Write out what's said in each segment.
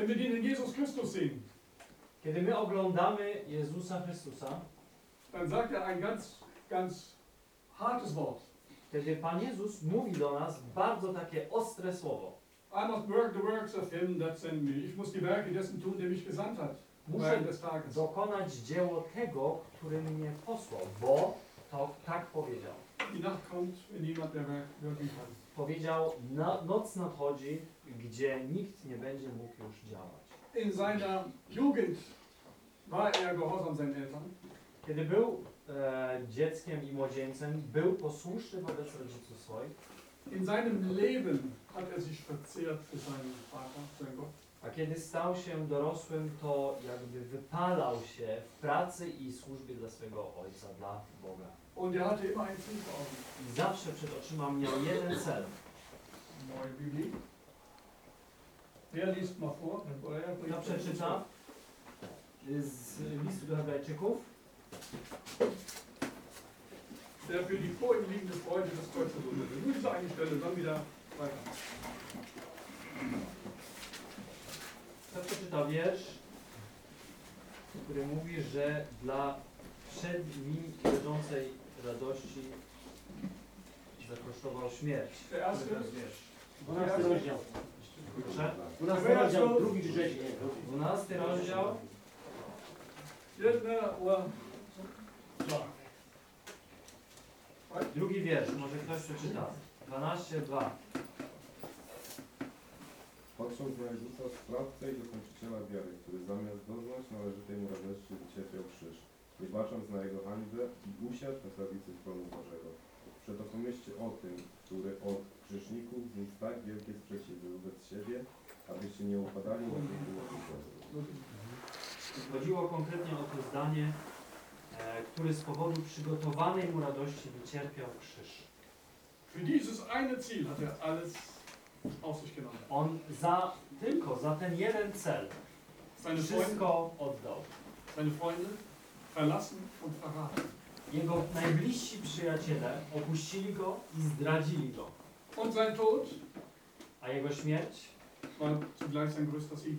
Wenn wir den in Jesus Christus sehen, Kiedy my oglądamy Jezusa Chrystusa, dann sagt er ein ganz, ganz hartes Wort. wtedy Pan Jezus mówi do nas bardzo takie ostre słowo. I must work the works of him that sent me. Ich muss die Werke dessen tun, der mich gesandt hat. Muszę Während des Tages. dokonać dzieło tego, który mnie posłał, bo to tak powiedział. Die Nacht kommt, wenn niemand mehr werk- wirken kann. Powiedział, na, noc nadchodzi, gdzie nikt nie będzie mógł już działać. In seiner Jugend war er gehorsam seinen Eltern. Kiedy był e, dzieckiem i młodzieńcem, był posłuszny wobec rodziców swoich, In seinem Leben hat er sich verzehrt für seinen Vater, seinen Gott. a kiedy stał się dorosłym, to jakby wypalał się w pracy i służbie dla swego ojca, dla Boga. Und er hatte immer ein Ziel vor Augen. I zawsze przed oczyma miał jeden cel. Neue Bibel. Wer liest mal vor? Oder er bringt Kto przeczyta z listu do Hebrajczyków? Der für die vor ihm liegende Freude des Kreuzes unternimmt. Nur diese eine Stelle, dann wieder weiter. Kto przeczyta wiersz, który mówi, że dla przed nim leżącej radości zakosztował śmierć. Der erste, Dwunasty rozdział. Proszę? Dwunasty rozdział, drugi trzeci. 12 rozdział, jedna Uhr. drugi wiersz, może ktoś przeczyta. 12, 2. Patrząc na Jezusa, sprawcę i dokończyciela wiary, który zamiast doznać należytej mu radości wycierpiał krzyż, nie bacząc na jego hańbę i usiadł na prawicy tronu Bożego. Przeto pomyślcie o tym, który od grzeszników zniósł tak wielkie sprzeciwy wobec siebie, abyście nie upadali na tych Chodziło konkretnie o to zdanie, e, który z powodu przygotowanej mu radości wycierpiał krzyż. Für dieses eine Ziel hat er alles auf sich genommen. On za, tylko za ten jeden cel Seine Freunde, wszystko oddał. seine Freunde verlassen und verraten. Jego najbliżsi przyjaciele opuścili go i zdradzili go, Und sein Tod a jego śmierć war zugleich sein größter Sieg.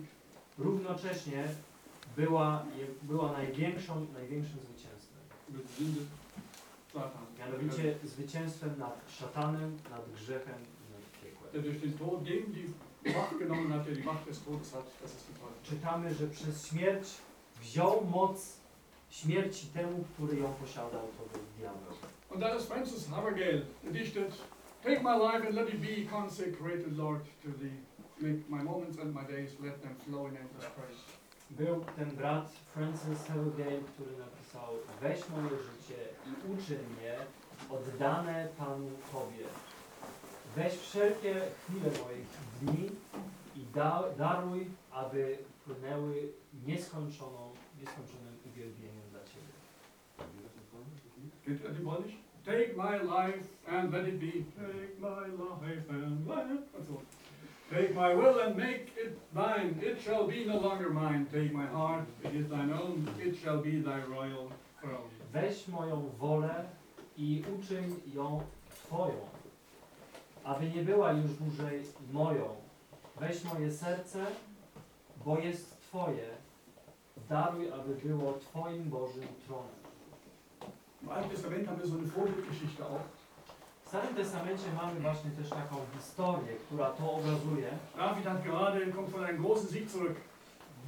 równocześnie była, je- była największą, największym zwycięstwem. Über die Sünde, Satan. Mianowicie zwycięstwem nad szatanem, nad grzechem i nad piekłem. Der durch den Tod gegen die Macht genommen hat, der die Macht des Todes hat, das ist die Teufel. Czytamy, że przez śmierć wziął moc śmierci temu, który ją posiadał, to był diabeł. Und ist Francis Havergal gedichtet, Take my life and let it be consecrated, Lord, to thee. Make my moments and my days, let them flow in endless praise. Był ten brat Francis Hellgate, który napisał Weź moje życie i uczyń mnie oddane Panu Tobie. Weź wszelkie chwile moich dni i da, daruj, aby płynęły nieskończoną, nieskończonym uwielbieniem. Nicht? Take my life and let it be. Take my life and let it. Und so. Take my will and make it thine. It shall be no longer mine. Take my heart, it is thine own. It shall be thy royal throne. Weź moją wolę i uczyń ją Twoją, aby nie była już dłużej moją. Weź moje serce, bo jest Twoje. Daruj, aby było Twoim Bożym tronem. Im Alten Testament haben wir so eine Vorbildgeschichte auch. W Starym Testamencie mamy właśnie też taką historię, która to obrazuje. David hat gerade, kommt von einem großen Sieg zurück.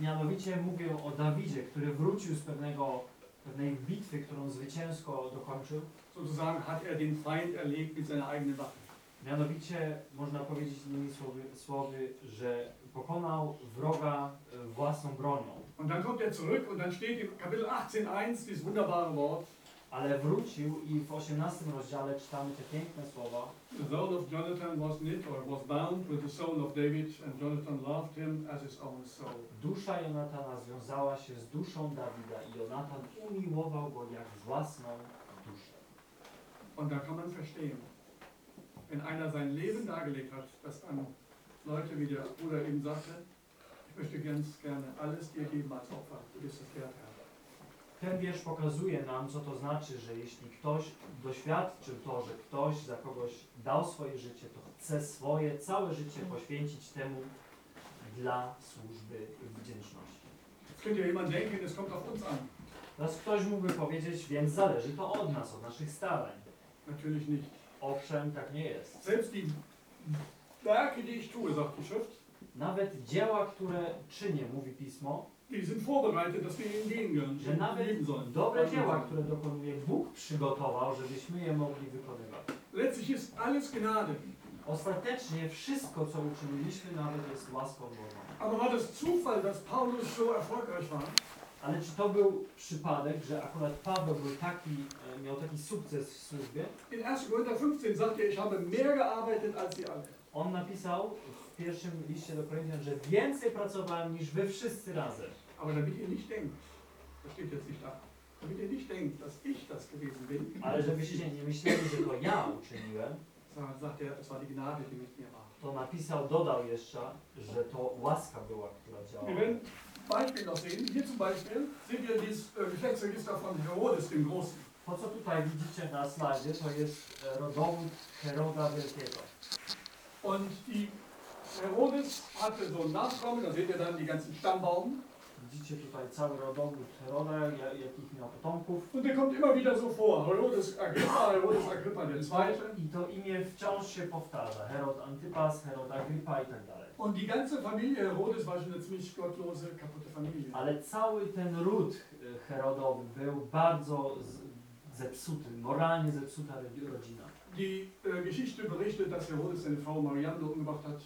Mianowicie mówię o Dawidzie, który wrócił z pewnego, pewnej bitwy, którą zwycięsko dokończył. Sozusagen hat er den Feind erlegt mit seiner eigenen Waffe. Mianowicie można powiedzieć innymi słowy, słowy że pokonał wroga e, własną bronią. Und dann kommt er zurück und dann steht im Kapitel 18.1 dieses wunderbare Wort. Ale wrócił i w 18 rozdziale czytamy te piękne słowa. The soul of Jonathan was knit or was bound with the soul of David, and Jonathan loved him as his own soul. Dusza Jonatana związała się z duszą Dawida i Jonatan umiłował go jak własną duszę. Und da kann man verstehen, wenn einer sein Leben dargelegt hat, dass an Leute, wie der Bruder eben sagte, ich möchte ganz gerne alles dir geben als Opfer, du bist es wert, Herr. Ten wiersz pokazuje nam, co to znaczy, że jeśli ktoś doświadczył to, że ktoś za kogoś dał swoje życie, to chce swoje całe życie poświęcić temu, dla służby wdzięczności. Jetzt könnte ja jemand denken, es kommt auf uns an. Teraz ktoś mógłby powiedzieć, więc zależy to od nas, od naszych starań. Natürlich nicht. Owszem, tak nie jest. Selbst die Werke, die ich tue, sagt die Schrift, Nawet dzieła, które czynię, mówi Pismo, die sind vorbereitet, dass wir ihnen gehen können, że nawet dobre dzieła, które dokonuje Bóg przygotował, żebyśmy je mogli wykonywać. Letztlich ist alles Gnade. Ostatecznie wszystko, co uczyniliśmy, nawet jest łaską Bożą. Aber war das Zufall, dass Paulus so erfolgreich war? Ale czy to był przypadek, że akurat Paweł był taki, e, miał taki sukces w służbie? In 1. Korinther 15 sagt er, ich habe mehr gearbeitet als sie alle. On napisał w pierwszym liście do Koryntian, że więcej pracowałem niż wy wszyscy razem. Aber damit ihr nicht denkt, das steht jetzt nicht da, damit ihr nicht denkt, dass ich das gewesen bin, Ale żebyście nie myśleli, że to ja uczyniłem, sondern sagt er, es war die Gnade, die mit mir war. to napisał, dodał jeszcze, że to łaska była, która działała. Wir werden Beispiel noch sehen. Hier zum Beispiel ihr dieses äh, Geschlechtsregister von Herodes dem Großen. To, co tutaj widzicie na slajdzie, to jest e, rodowód Heroda Wielkiego. Und die Herodes hatte so einen Nachkommen, da seht ihr dann die ganzen Stammbaum. Widzicie tutaj cały rodowód Heroda, ja- jakich miał potomków. Und der kommt immer wieder so vor. Herodes Agrippa, Herodes Agrippa der Zweite. I to imię wciąż się powtarza. Herod Antypas, Herod Agrypa i tak dalej. Und die ganze Familie Herodes war schon eine ziemlich gottlose, kaputte Familie. Ale cały ten ród e, Herodowy był bardzo zepsuty, moralnie zepsuta ro- rodzina. Die äh, Geschichte berichtet, dass Herodes seine Frau Mariamne umgebracht hat.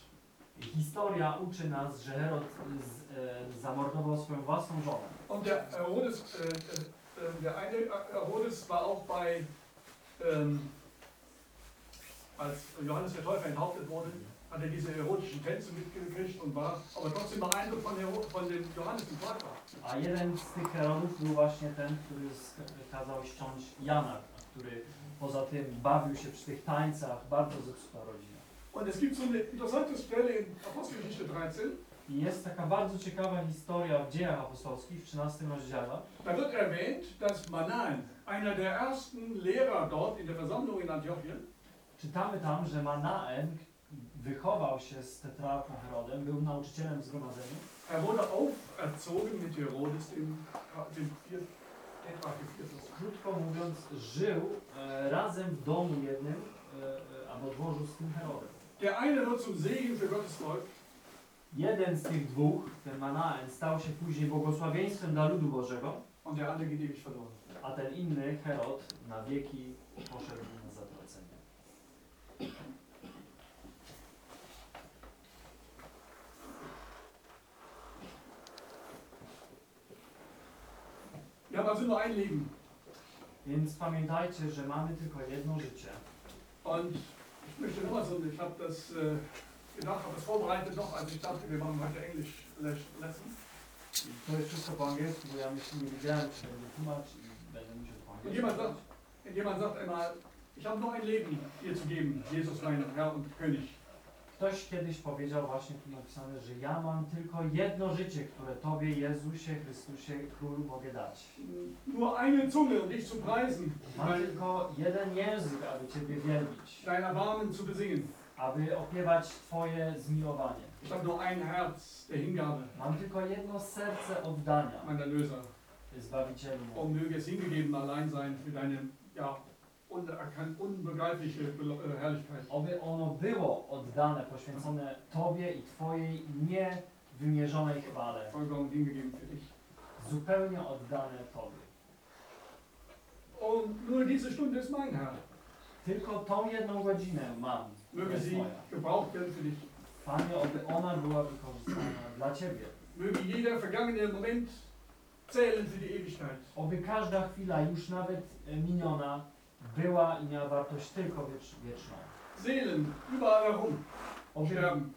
Historia uczy nas, że Herod z, e, zamordował swoją własną żonę. Und der Herodes, äh, äh, äh, der eine Herodes war auch bei, ähm, als Johannes der Täufer enthauptet wurde, hat er diese erotischen Tänze mitgekriegt und war aber trotzdem beeindruckt von, Hero von dem Johannes dem Täufer. A jeden z tych Herodów był właśnie ten, który kazał ściąć Jana, który poza tym bawił się przy tych tańcach, bardzo zepsuta rodzina. Und es gibt so eine interessante Stelle in Apostelgeschichte 13, I jest taka bardzo ciekawa historia w dziejach apostolskich w 13 rozdziale. da wird erwähnt, dass Manan, einer der ersten Lehrer dort in der Versammlung in Antiochien, Czytamy tam, że Manaen wychował się z tetrarchą Herodem, był nauczycielem w zgromadzeniu er wurde auferzogen mit Herodes, dem, krótko mówiąc, żył e, razem w domu jednym, e, e, albo dworzu z tym Herodem. Der eine wird zum Segen für Gottes Volk, Jeden z tych dwóch, ten Manaen, stał się później błogosławieństwem dla ludu Bożego, und der andere geht ewig verloren. a ten inny, Herod, na wieki poszedł na zatracenie. Wir haben also nur ein Leben. Więc pamiętajcie, że mamy tylko jedno życie. Und ich möchte nochmal so, ich habe das äh, gedacht, habe das vorbereitet noch, als ich dachte, wir machen heute Englisch Les- Lesson. To jest wszystko po angielsku, bo ja myślę, nie wiedziałem, czy będzie tłumacz i będę musiał po Und angielsku. jemand sagt, jemand sagt einmal, ich habe nur ein Leben dir zu geben, Jesus mein Herr und König. Ktoś kiedyś powiedział właśnie tu napisane, że ja mam tylko jedno życie, które Tobie, Jezusie Chrystusie, Królu, mogę dać. Nur eine Zunge, um dich zu preisen, Mam tylko jeden język, aby Ciebie wielbić, dein Erbarmen zu besingen. aby opiewać Twoje zmiłowanie. Ich habe nur ein Herz der Hingabe, Mam tylko jedno serce oddania, mein Erlöser. Zbawicielu. Und möge es hingegeben allein sein für deine ja, unbegreifliche äh, Herrlichkeit. Oby ono było oddane, poświęcone Tobie i Twojej niewymierzonej chwale. Zupełnie oddane Tobie. Und nur diese Stunde ist mein Herr. Tylko tą jedną godzinę mam. Möge sie gebraucht werden für dich. Panie, oby ona była wykorzystana dla Ciebie. Möge jeder vergangene Moment zählen für die Ewigkeit. Oby każda chwila, już nawet e, miniona, była i miała wartość tylko wiecz, wieczną. Seelen überall herum Oby, sterben,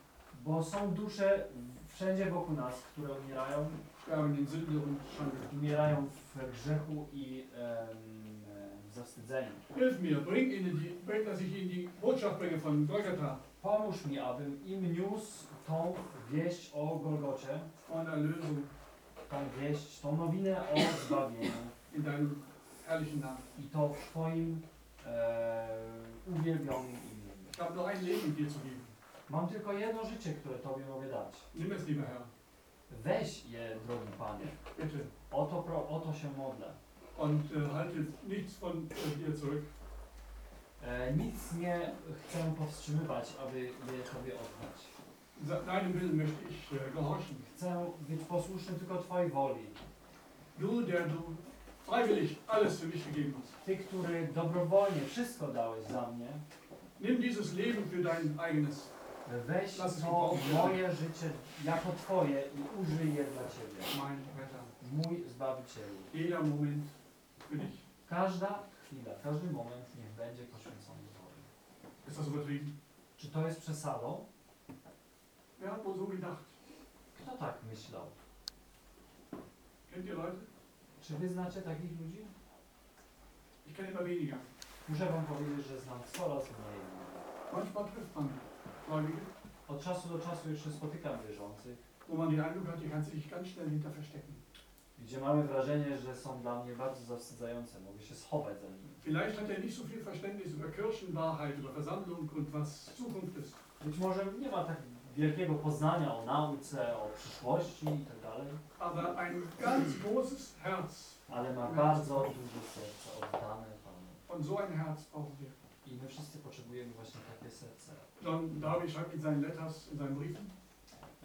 bo są dusze wszędzie wokół nas, które umierają, sterben in Sünde und Schande. umierają w grzechu i em, w zawstydzeniu. Hilf mir, bring ihnen die, bring, dass ich ihnen die Botschaft bringe von Golgatha, Pomóż mi, abym im niósł tą wieść o Golgocie, von Erlösung tą wieść, tą nowinę o zbawieniu. In deinem herrlichen Namen. i to w Twoim e, uwielbionym imieniu. Ich habe nur ein Leben dir zu geben. Mam tylko jedno życie, które Tobie mogę dać. Nimm es, lieber Herr. Weź je, drogi Panie. Bitte. O to, pro, o to się modlę. Und äh, halte nichts von äh, dir zurück. E, nic nie chcę powstrzymywać, aby je Tobie oddać. Sa- Deinem Willen möchte ich äh, gehorchen. Chcę być posłuszny tylko Twojej woli. Du, der du freiwillig alles für mich gegeben hast. Ty, który dobrowolnie wszystko dałeś za mnie, Nimm dieses Leben für dein eigenes. weź Lass es to moje życie jako Twoje i użyj je dla Ciebie. Mein Retter. Mój Zbawicielu. Jeder Moment für dich. Każda chwila, każdy moment niech będzie poświęcony Tobie. Ist das übertrieben? Czy to jest przesadą? Wer hat wohl so gedacht? Kto tak myślał? Kennt ihr Leute? Czy Wy znacie takich ludzi? Ich kenne immer weniger. Muszę Wam powiedzieć, że znam coraz mniej. Manchmal trifft man Gläubige, Od czasu do czasu jeszcze spotykam wierzących, wo man den Eindruck hat, die ganz schnell hinter verstecken. gdzie mamy wrażenie, że są dla mnie bardzo zawstydzające. Mogę się schować za nimi. Vielleicht hat er nicht so viel Verständnis über Kirchenwahrheit, über Versammlung und was Zukunft ist. Być może nie ma tak wielkiego poznania o nauce, o przyszłości i tak dalej, Aber ein ganz großes Herz. ale ma bardzo duże serce oddane Panu. Und so ein Herz brauchen wir. I my wszyscy potrzebujemy właśnie takie serce. John Darby schreibt in seinen Letters, in seinen Briefen,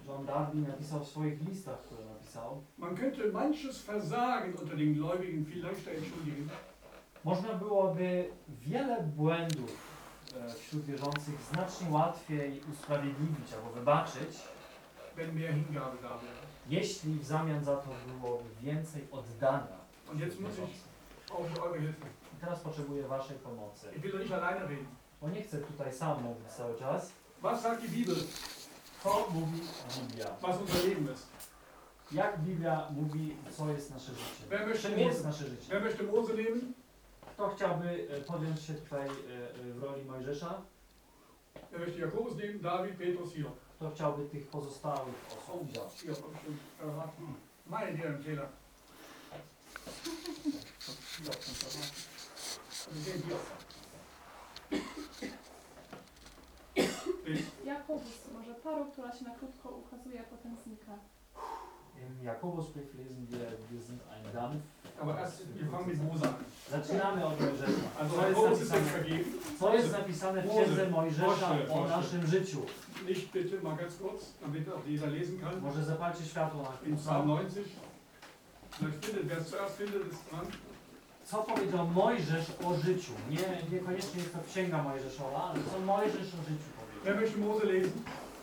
John Darby napisał w swoich listach, które napisał, man könnte manches Versagen unter den Gläubigen viel leichter entschuldigen, można byłoby wiele błędów wśród wierzących znacznie łatwiej usprawiedliwić albo wybaczyć, jeśli w zamian za to byłoby więcej oddania. I teraz potrzebuję Waszej pomocy. Bo nie chcę tutaj sam mówić cały czas. Was sagt die Bibel, Co mówi Biblia? was unser Leben ist? Jak Biblia mówi, co jest nasze życie? Czym jest nasze życie? wer möchte Mose leben? Kto chciałby e, podjąć się tutaj e, e, w roli Mojżesza? Wer möchte Jakobus leben? David, Petrus, Hiob. Kto chciałby tych pozostałych osób wziąć? Hiob, hab ich schon verraten. Mein Herr im Fehler. Hiob, schon verraten. Also den Hiob. Jakobus, może parą, która się na krótko ukazuje, a potem znika. Im Jakobusbrief lesen wir, wir sind ein Dampf. Aber erst, wir fangen mit Mose an. Zaczynamy od Mojżesza. Also Co jest Jakobus jetzt napisane, vergeben. co jest napisane w księdze Mojżesza o naszym życiu? Nicht bitte, mal ganz kurz, damit auch jeder lesen kann. Może zapalcie światło na In Psalm tym. 90. Vielleicht findet, wer es zuerst findet, ist dran. Co powiedział Mojżesz o życiu? Nie, niekoniecznie jest to księga Mojżeszowa, ale co Mojżesz o życiu Wer powiedział? möchte Mose lesen?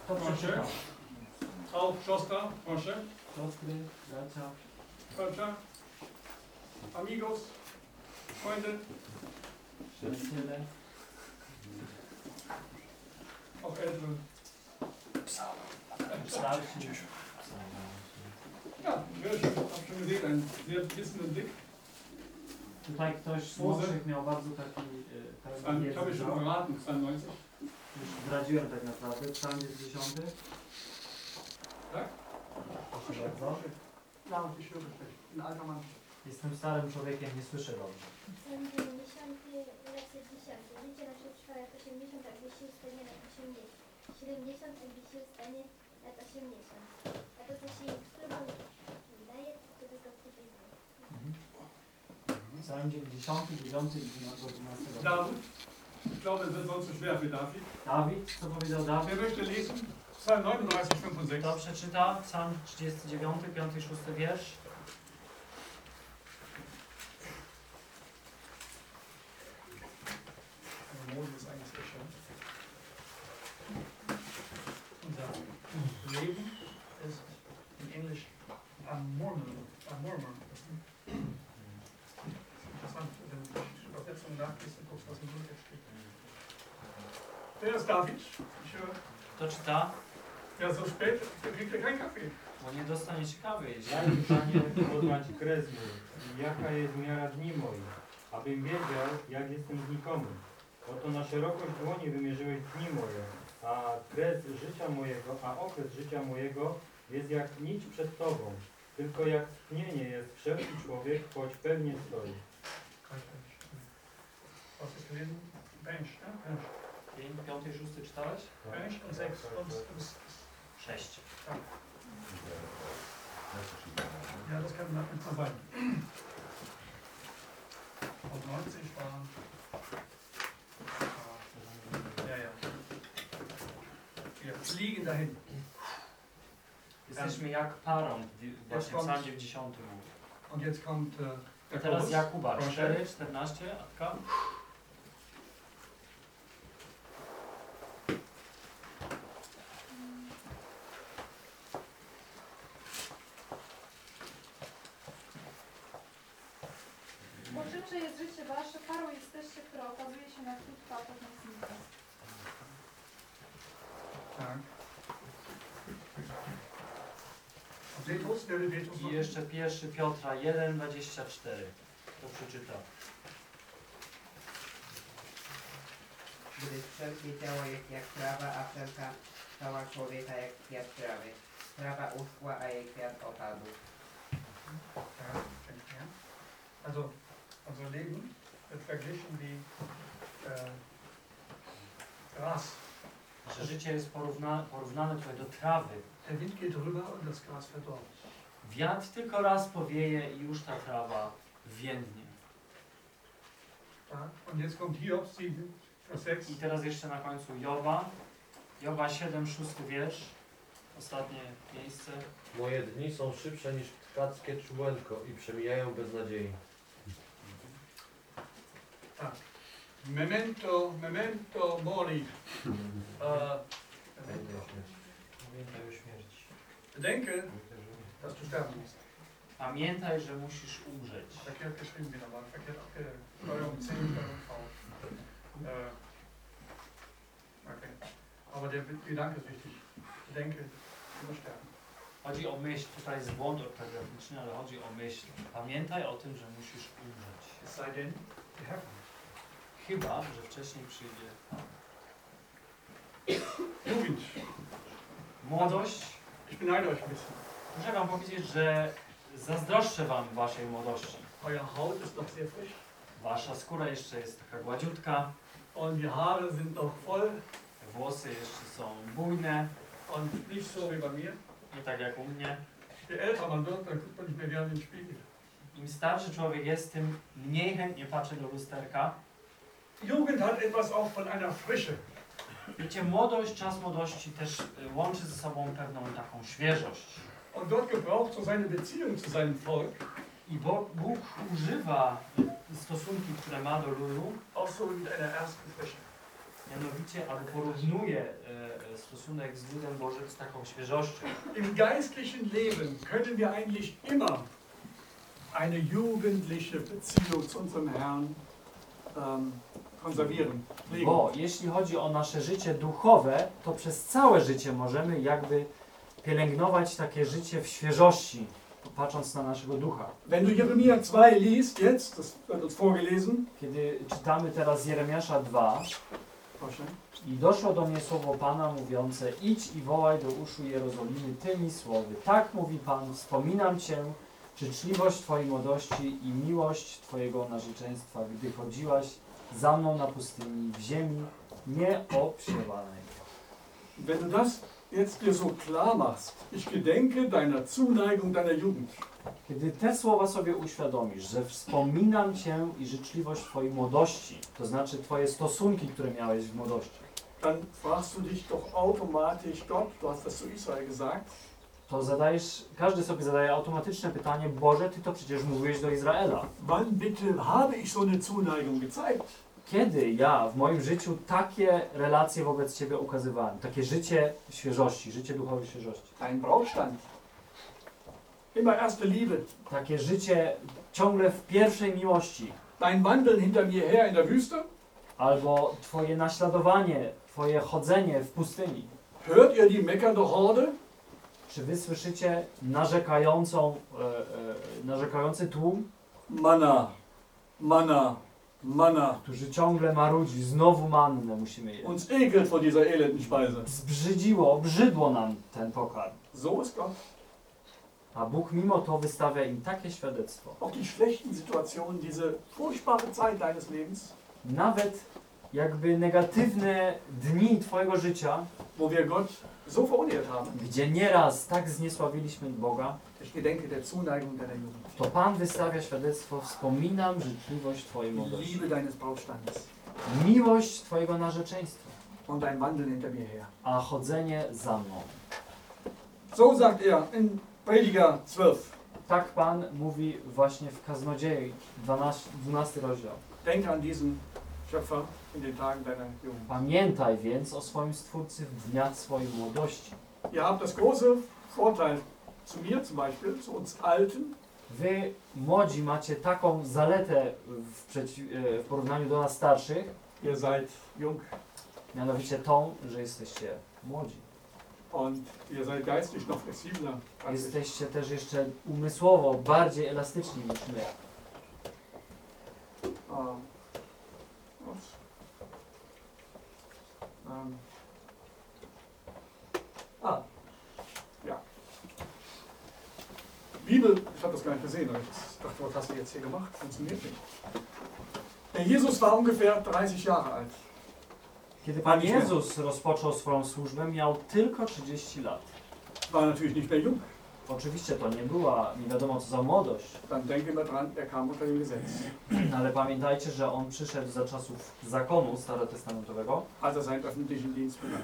To Proszę. przeczytam. Auf, Schoster, proszę. Siostry, bracia, Falscher. Amigos. Freunde. przyjaciele, Auch Ältere. Ja, sehr schön. Hab schon gesehen, einen sehr wissenden Blick. Tutaj ktoś z młodszych miał bardzo taki habe wiedzy. schon verraten, Psalm 90. Już zdradziłem tak naprawdę. Psalm jest dziesiąty. Tak? Bardzo. Ja, ich höre schlecht. Ein alter Mann. Jestem starym człowiekiem, nie słyszę dobrze. Psalm 90, werset 10. Życie nasze trwa lat 80, a gdy się stanie lat 80. 70, a gdy się stanie lat 80. A to, co się któremu wydaje, to tylko tutaj Psalm 90, 9 i 12. David. Ich glaube, es wird sonst zu schwer für David. Dawid, co powiedział Dawid? Wer möchte lesen? Psalm 39, 5 und 6. Kto przeczyta? Psalm 39, 5 i 6 wiersz. Mose ist eigentlich. Unser Leben ist in Englisch am Murmeln. Am Murmeln. Das ist interessant, wenn du die Übersetzung nachliest und guckst, was im jetzt steht. Ist David? Ich höre, czyta? Ja, ja keinen Kaffee. Bo nie dostaniecie kawy, jeśli Daj mi, Panie, poznać kres mój i jaka jest miara dni moich, abym wiedział, jak jestem znikomy. Oto na szerokość dłoni wymierzyłeś dni moje, a kres życia mojego, a okres życia mojego jest jak nić przed Tobą. Tylko jak tchnienie jest wszelki człowiek, choć pewnie stoi. Mensch, ne? Mensch. Pięć, piąty szósty czytałeś? Und Sześć. Ja, das kann nach mit sein. Und 90 war. Ja, ja. Wir fliegen dahin. Jesteśmy jak parą, gdy- właśnie w kommt- psalm 90 mówi. Und jetzt kommt äh, teraz Jakobus. Jakuba, Proszę. 4, 14, Atka. Czymże jest życie wasze, parą jesteście, która okazuje się na krótko, a potem znika. Tak. Will Petrus I jeszcze pierwszy Piotra 1, 24. To przeczyta. Gdyż wszelkie ciało jest jak trawa, a wszelka cała człowieka jak kwiat trawy. Trawa uschła, a jej kwiat opadł. Ja, denke ich, ja. Also, unser Leben wird verglichen wie äh, Gras. Nasze życie jest porówna, porównane tutaj do trawy. Der Wind geht rüber und das Gras verdorrt. Wiatr tylko raz powieje i już ta trawa więdnie. Ja. Und jetzt kommt Hiob 7, Vers 6. I teraz jeszcze na końcu Joba. Joba 7, 6 wiersz. Ostatnie miejsce. Moje dni są szybsze niż ptackie czółenko i przemijają bez nadziei. Tak. Memento, memento mori. Äh, Pamiętaj o śmierci. bedenke, dass du sterben musst. Pamiętaj, że musisz umrzeć. Verkehrt geschrieben wieder mal. Verkehrt abge... Steuerung 10, Steuerung V. Äh, okay. Aber der Gedanke ist wichtig. Bedenke, du musst sterben. Chodzi o myśl, tutaj jest błąd ortograficzny, ale chodzi o myśl. Pamiętaj o tym, że musisz umrzeć. Es sei denn, Herr kommt. Chyba, że wcześniej przyjdzie. Jugend. Młodość. Ich beneide euch ein bisschen. Muszę Wam powiedzieć, że zazdroszczę Wam Waszej młodości. Euer Haut ist noch sehr frisch Wasza skóra jeszcze jest taka gładziutka, und die Haare sind noch voll włosy jeszcze są bujne, und nicht so wie bei mir. nie tak jak u mnie. Je älter man wird, dann guckt man nicht mehr gerne in den Spiegel. Im starszy człowiek jest, tym mniej chętnie patrzy do lusterka. Jugend hat etwas auch von einer Frische. Wiecie, młodość, czas młodości też y, łączy ze sobą pewną taką świeżość. Und Gott gebraucht so seine Beziehung zu seinem Volk I Bo, Bóg używa y, stosunki, które ma do ludu, auch so mit einer ersten Frische. mianowicie, aby porównuje y, y, stosunek z ludem Bożym z taką świeżością. Im geistlichen Leben können wir eigentlich immer eine jugendliche Beziehung zu unserem Herrn ähm, pflegen. Bo jeśli chodzi o nasze życie duchowe, to przez całe życie możemy jakby pielęgnować takie życie w świeżości, patrząc na naszego ducha. Wenn du Jeremia 2 liest, jetzt, das wird uns vorgelesen, Kiedy czytamy teraz Jeremiasza 2 proszę, i doszło do mnie słowo Pana mówiące idź i wołaj do uszu Jerozolimy tymi słowy. Tak mówi Pan, wspominam Cię, życzliwość Twojej młodości i miłość Twojego narzeczeństwa, gdy chodziłaś za mną na pustyni w ziemi nieobsiewanej. wenn du das jetzt dir so klar machst, ich gedenke deiner Zuneigung, deiner Jugend, Kiedy te słowa sobie uświadomisz, że wspominam Cię i życzliwość Twojej młodości, to znaczy Twoje stosunki, które miałeś w młodości, dann fragst du dich doch automatisch, Gott, du hast das zu Israel gesagt, to zadajesz, każdy sobie zadaje automatyczne pytanie, Boże, Ty to przecież mówiłeś do Izraela. wann bitte habe ich so eine Zuneigung gezeigt? Kiedy ja w moim życiu takie relacje wobec Ciebie ukazywałem, takie życie świeżości, życie duchowej świeżości, Dein Brautstand. Immer erste Liebe. takie życie ciągle w pierwszej miłości, Dein Wandeln hinter mir her in der Wüste. albo Twoje naśladowanie, Twoje chodzenie w pustyni. Hört ihr die meckernde Horde? Czy Wy słyszycie narzekającą, e, e, narzekający tłum, Manna, Manna, Manna. którzy ciągle marudzi, znowu mannę musimy jeść. Uns ekelt vor dieser elenden Speise. Zbrzydziło, obrzydło nam ten pokarm. So ist Gott. A Bóg mimo to wystawia im takie świadectwo. Auch die schlechten Situationen, diese furchtbare Zeit deines Lebens, Nawet jakby negatywne dni Twojego życia, wo wir Gott so verunehrt haben. gdzie nieraz tak zniesławiliśmy Boga, Ich gedenke der Zuneigung deiner Jugend. to Pan wystawia świadectwo, wspominam życzliwość Twojej młodości. Liebe deines Brautstandes Miłość Twojego narzeczeństwa, und dein Wandeln hinter mir her. a chodzenie za mną. So sagt er in Prediger 12. Tak Pan mówi właśnie w Kaznodziei, 12, 12 rozdział. Denk an diesen Jugend. Pamiętaj więc o swoim Stwórcy w dniach swojej młodości. Ihr habt das große Vorteil zu mir zum Beispiel, zu uns Alten, Wy, młodzi, macie taką zaletę w, e, w porównaniu do nas starszych, ihr seid jung mianowicie tą, że jesteście młodzi. und ihr seid geistig noch flexibler. Jesteście też jeszcze umysłowo bardziej elastyczni niż my. Ups. Ähm. Ah, ja. Bibel, ich habe das gar nicht gesehen, aber ich dachte, was hast du jetzt hier gemacht? Funktioniert nicht. Der Jesus war ungefähr 30 Jahre alt. Kiedy Pan Jezus rozpoczął swoją służbę, miał tylko 30 lat. War natürlich nicht mehr jung. Oczywiście to nie była nie wiadomo co za młodość, Dann denken wir dran, er kam unter dem Gesetz. ale pamiętajcie, że on przyszedł za czasów zakonu starotestamentowego, Als er seinen öffentlichen Dienst begann.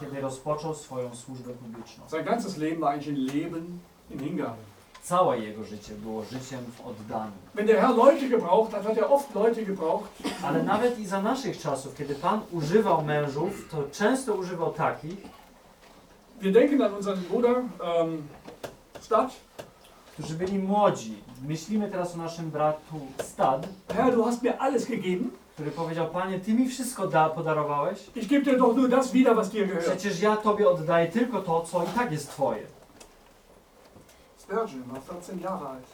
kiedy rozpoczął swoją służbę publiczną. Sein ganzes Leben war eigentlich ein Leben in Hingabe. Całe jego życie było życiem w oddaniu. Wenn der Herr Leute gebraucht hat, hat er oft Leute gebraucht, Ale nawet i za naszych czasów, kiedy Pan używał mężów, to często używał takich, Wir denken an unseren Bruder ähm, Stad. którzy byli młodzi. Myślimy teraz o naszym bratu Stad, Herr, du hast mir alles gegeben. który powiedział, Panie, Ty mi wszystko da, podarowałeś, Ich gebe dir doch nur das wieder, was dir gehört. przecież ja Tobie oddaję tylko to, co i tak jest Twoje. Spurgeon war 14 Jahre alt,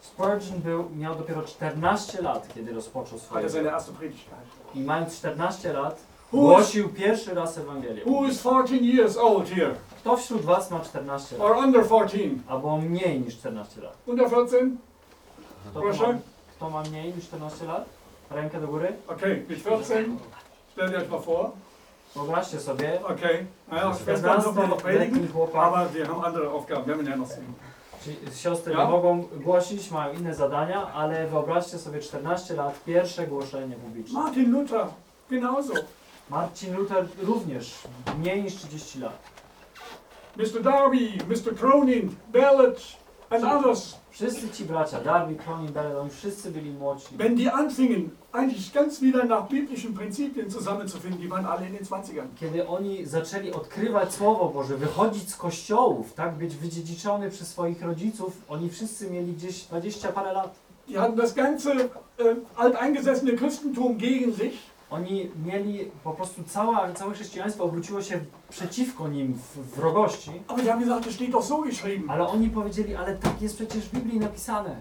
Spurgeon był, miał dopiero 14 lat, kiedy rozpoczął hat swoje er seine erste Predigt gehalten. I mając 14 lat, głosił pierwszy raz Ewangelię. who is 14 years old here? Kto wśród Was ma 14 lat? Or under 14? Albo mniej niż 14 lat? Unter 14? Kto, Proszę? ma, kto ma mniej niż 14 lat? Rękę do góry. Okay, mit 14. Stell dir mal vor. Wyobraźcie sobie, Okay, naja, wir noch predigen, 14-letni chłopak, aber wir haben andere Aufgaben, wir ja noch sehen. czyli siostry Ja? nie mogą głosić, mają inne zadania, ale wyobraźcie sobie 14 lat, pierwsze głoszenie publiczne. Martin Luther, genauso. Marcin Luther również mniej niż 30 lat. Mr. Darby, Mr. Cronin, Ballard, and others. Wszyscy ci bracia, Darby, Cronin, Bellet, oni wszyscy byli młodzi. Wenn die anfingen, eigentlich ganz wieder nach biblischen Prinzipien zusammenzufinden, die waren alle in den 20ern. Kiedy oni zaczęli odkrywać Słowo Boże, wychodzić z kościołów, tak, być wydziedziczony przez swoich rodziców, oni wszyscy mieli gdzieś 20 parę lat. Die hatten das ganze äh, alteingesessene Christentum gegen sich. Oni mieli po prostu cała, całe chrześcijaństwo obróciło się przeciwko nim w wrogości, Aber die haben gesagt, das steht doch so geschrieben. ale oni powiedzieli, ale tak jest przecież w Biblii napisane.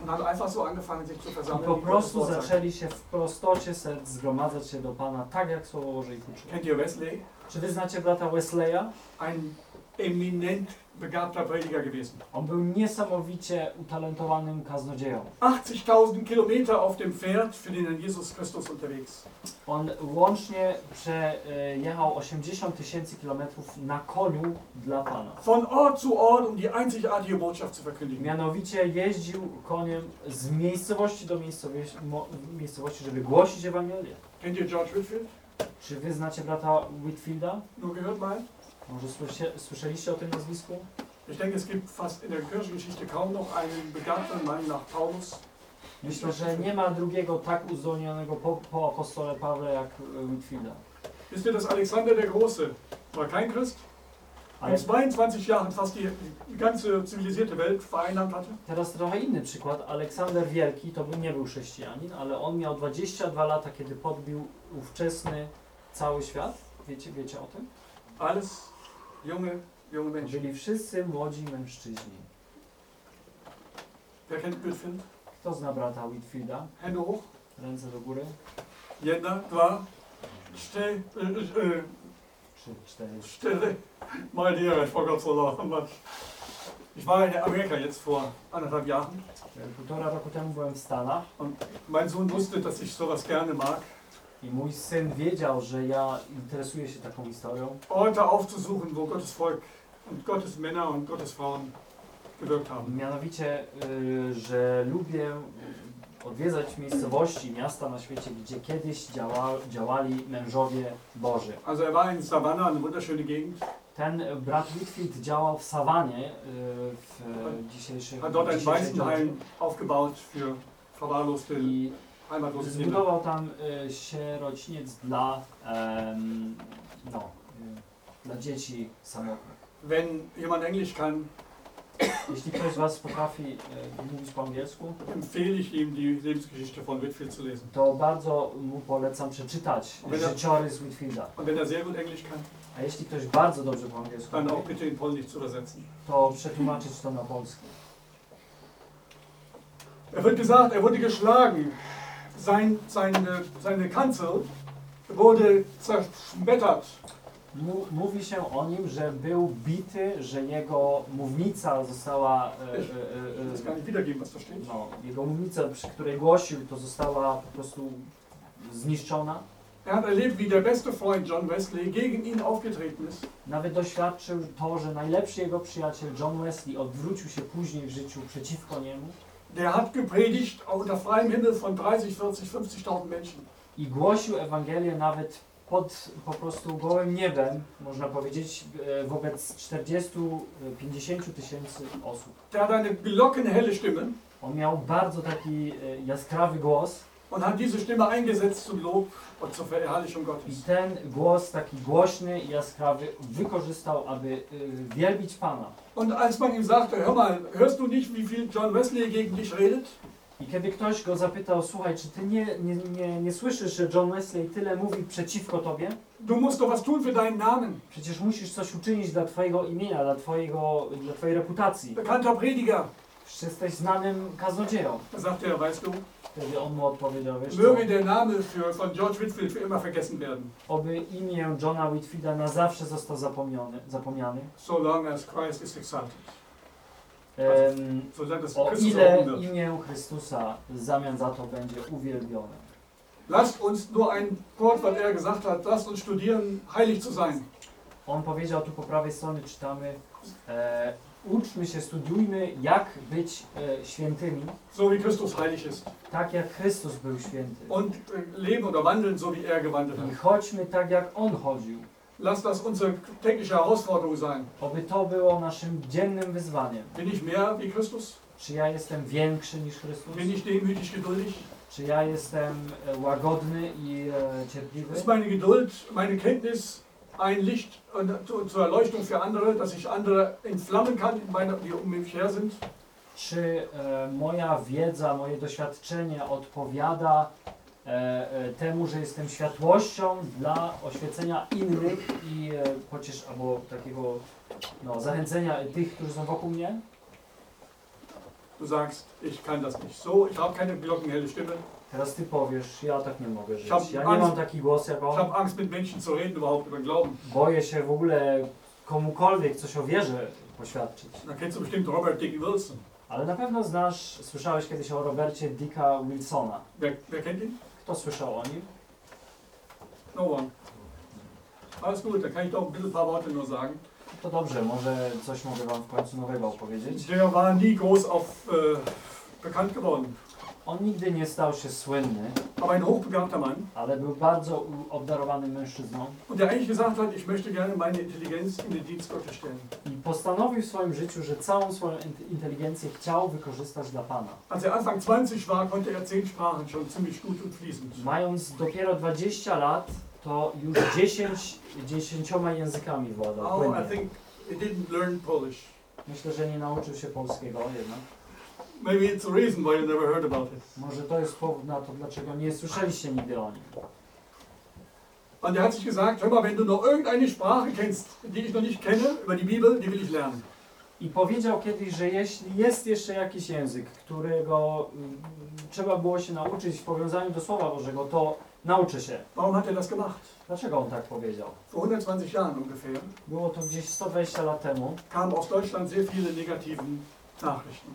Und haben einfach so angefangen, sich zu I versammeln. po wie Gottes prostu Wort sagt. zaczęli się w prostocie serc zgromadzać się do Pana, tak jak Słowo Boże ich uczy. Kennt ihr Wesley? Czy wy znacie brata Wesleya? Ein eminent begabter Prediger gewesen. On był niesamowicie utalentowanym kaznodzieją. 80.000 Kilometer auf dem Pferd für den Herrn Jesus Christus unterwegs. On łącznie przejechał 80 tysięcy kilometrów na koniu dla Pana. Von Ort zu Ort, um die einzigartige Botschaft zu verkündigen. Mianowicie jeździł koniem z miejscowości do miejscowości żeby głosić Ewangelię. Kennt ihr George Whitfield? Czy wy znacie brata Whitfielda? Nur gehört mal? Może słysze, słyszeliście o tym nazwisku? Ich denke, es gibt fast in der Kirchengeschichte kaum noch einen begabteren Mann nach Paulus. Myślę, że nie ma drugiego tak uzdolnionego po, po apostole Pawle jak e, Whitfielda. Wisst ihr, dass Alexander der Große war kein Christ? Ale In 22 Jahren fast die, ganze zivilisierte Welt vereinnahmt hatte. teraz trochę inny przykład. Aleksander Wielki to był, nie był chrześcijanin, ale on miał 22 lata, kiedy podbił ówczesny cały świat. Wiecie, wiecie o tym? Alles junge, junge Menschen. byli wszyscy młodzi mężczyźni. Wer kennt Whitfield? Kto zna brata Whitfielda? Hände hoch. Ręce do góry. Jedna, dwa, äh, Trzy, cztery. Stille. Meine Dear, ich forgot so. Ich war in Amerika jetzt vor anderthalb Jahren. Półtora roku temu byłem w Stanach. Mein Sohn wusste, dass ich sowas gerne mag. I mój syn wiedział, że ja interesuję się taką historią. Orte aufzusuchen, wo Gottes Volk und Gottes Männer und Gottes Frauen gewirkt haben. Mianowicie, y, że lubię odwiedzać miejscowości, miasta na świecie, gdzie kiedyś działa, działali mężowie Boży. Also er war in Savannah, eine wunderschöne Gegend, Ten brat Whitfield działał w Sawanie y, w dzisiejszych hat dort ein dzisiejszej Waisenheim aufgebaut für verwahrloste, i heimatlose Kinder. zbudował tam y, sierociniec dla, em, no, y, dla dzieci samotnych. Wenn jemand Englisch kann, Jeśli ktoś z Was potrafi y, mówić po angielsku, empfehle ich ihm, die Lebensgeschichte von Whitfield zu lesen. to bardzo mu polecam przeczytać Będę- życiorys Whitfielda. Und wenn er sehr gut Englisch kann, A jeśli ktoś bardzo dobrze po angielsku dann auch mówi, bitte in Polnisch zu übersetzen. to przetłumaczyć to na polski. Er wird gesagt, er wurde geschlagen. Sein, seine, seine Kanzel wurde zerschmettert. Mu- Mówi się o nim, że był bity, że jego mównica została, e, e, Ich das e, gar e, nicht wiedergeben, was da steht. no, jego mównica, przy której głosił, to została po prostu zniszczona. Er hat erlebt, wie der beste Freund John Wesley gegen ihn aufgetreten ist. Nawet doświadczył to, że najlepszy jego przyjaciel John Wesley odwrócił się później w życiu przeciwko niemu Der hat gepredigt auch unter freiem Himmel von 30, 40, 50.000 Menschen. i głosił Ewangelię nawet pod po prostu gołym niebem, można powiedzieć, e, wobec 40-50 tysięcy osób. Der hat eine glockenhelle Stimme On miał bardzo taki e, jaskrawy głos und hat diese Stimme eingesetzt zum Lob und zur Verherrlichung i Gottes. ten głos taki głośny i jaskrawy wykorzystał, aby e, wielbić Pana. Und als man ihm sagte, hör mal, hörst du nicht, wie viel John Wesley gegen dich redet? I kiedy ktoś go zapytał, słuchaj, czy ty nie, nie, nie, nie słyszysz, że John Wesley tyle mówi przeciwko tobie? Du musst doch was tun für deinen Namen. Przecież musisz coś uczynić dla twojego imienia, dla, twojego, dla twojej reputacji. Bekannter Prediger. Przecież jesteś znanym kaznodzieją. Sagte er, weißt du, Wtedy on mu odpowiedział, wiesz co, möge der Name für, von George Whitfield für immer vergessen werden, oby imię Johna Whitfielda na zawsze został zapomniany, zapomniany. so long as Christ is exalted. O ile imię Chrystusa w zamian za to będzie uwielbione. Lasst uns nur ein Wort, was er gesagt hat, lasst uns studieren, heilig zu sein. On powiedział tu po prawej stronie, czytamy, e, uczmy się, studiujmy, jak być e, świętymi, So wie Christus heilig ist. tak jak Chrystus był święty. Und äh, leben oder wandeln, so wie er gewandelt I hat. chodźmy tak, jak On chodził. Lasst das unsere tägliche Herausforderung sein. Oby to było naszym dziennym wyzwaniem. Bin ich mehr wie Christus? Czy ja jestem większy niż Chrystus? Bin ich demütig, geduldig? Czy ja jestem e, łagodny i e, cierpliwy? Ist meine Geduld, meine Kenntnis ein Licht zur Erleuchtung für andere, dass ich andere entflammen kann, die um mich her sind? Czy e, moja wiedza, moje doświadczenie odpowiada temu, że jestem światłością dla oświecenia innych i e, chociaż albo takiego no, zachęcenia tych, którzy są wokół mnie? Du sagst, ich kann das nicht. So, ich habe keine glockenhelle Stimme. Teraz ty powiesz, ja tak nie mogę żyć. Ja nie mam taki głos jak Ich on. habe Angst, mit Menschen zu reden, überhaupt über Glauben. Boję się w ogóle komukolwiek coś o wierze poświadczyć. Da kennst du bestimmt Robert Dick Wilson. Ale na pewno znasz, słyszałeś kiedyś o Robercie Dicka Wilsona. Wer, wer kennt ihn? Kto słyszał o nim? No one. Alles gut, da kann ich doch ein bisschen paar Worte nur sagen. To dobrze, może coś mogę wam w końcu nowego opowiedzieć. Der war nie groß auf äh, bekannt geworden, On nigdy nie stał się słynny, aber ein hochbegabter Mann. ale był bardzo u- obdarowanym mężczyzną Und der eigentlich gesagt hat, ich möchte gerne meine Intelligenz in den Dienst Gottes stellen. i postanowił w swoim życiu, że całą swoją int- inteligencję chciał wykorzystać dla Pana. Als er Anfang 20 war, konnte er zehn Sprachen schon ziemlich gut und fließend. Mając dopiero 20 lat, to już 10, 10 językami władał Oh, I płynnie. think he didn't learn Polish. Myślę, że nie nauczył się polskiego jednak. Maybe it's a reason why you never heard about it. Może to jest powód na to, dlaczego nie słyszeliście nigdy o nim. Und er hat sich gesagt, hör mal, wenn du noch irgendeine Sprache kennst, die ich noch nicht kenne, über die Bibel, die will ich lernen. I powiedział kiedyś, że jeśli jest jeszcze jakiś język, którego mm, trzeba było się nauczyć w powiązaniu do Słowa Bożego, to nauczy się. Warum hat er das gemacht? Dlaczego on tak powiedział? Vor 120 Jahren ungefähr Było to gdzieś 120 lat temu. kamen aus Deutschland sehr viele negativen Nachrichten.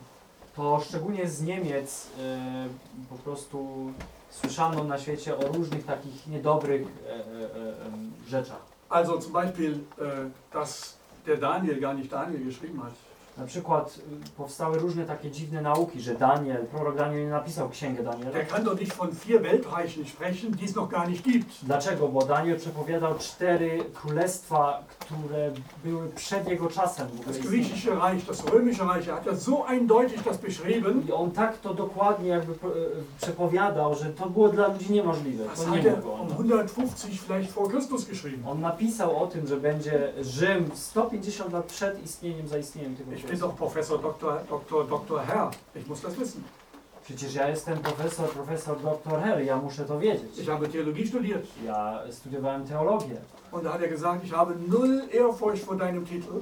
To szczególnie z Niemiec e, po prostu Słyszano na świecie o różnych takich niedobrych e, e, e, rzeczach. Also zum Beispiel, dass der Daniel gar nicht Daniel geschrieben hat. Na przykład y, powstały różne takie dziwne nauki, że Daniel, prorok Daniel nie napisał księgę Daniela. Der kann doch nicht von vier Weltreichen sprechen, die es noch gar nicht gibt. Dlaczego? Bo Daniel przepowiadał cztery królestwa, które były przed jego czasem. Das griechische Reich, das römische Reich, er hat ja so eindeutig das beschrieben. I on tak to dokładnie jakby e, przepowiadał, że to było dla ludzi niemożliwe. Das To hat nie er mogło. um On, 150 vielleicht vor Christus geschrieben. on napisał o tym, że będzie Rzym 150 lat przed istnieniem, zaistnieniem tego Ich bin doch Professor Dr. Dr. Dr. Herr. Ich muss das wissen. Przecież ja jestem profesor, profesor doktor Herr, ja muszę to wiedzieć. Ich habe Theologie studiert. Ja studiowałem teologię. Und da hat er gesagt, ich habe null Ehrfurcht vor deinem Titel.